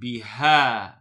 biha.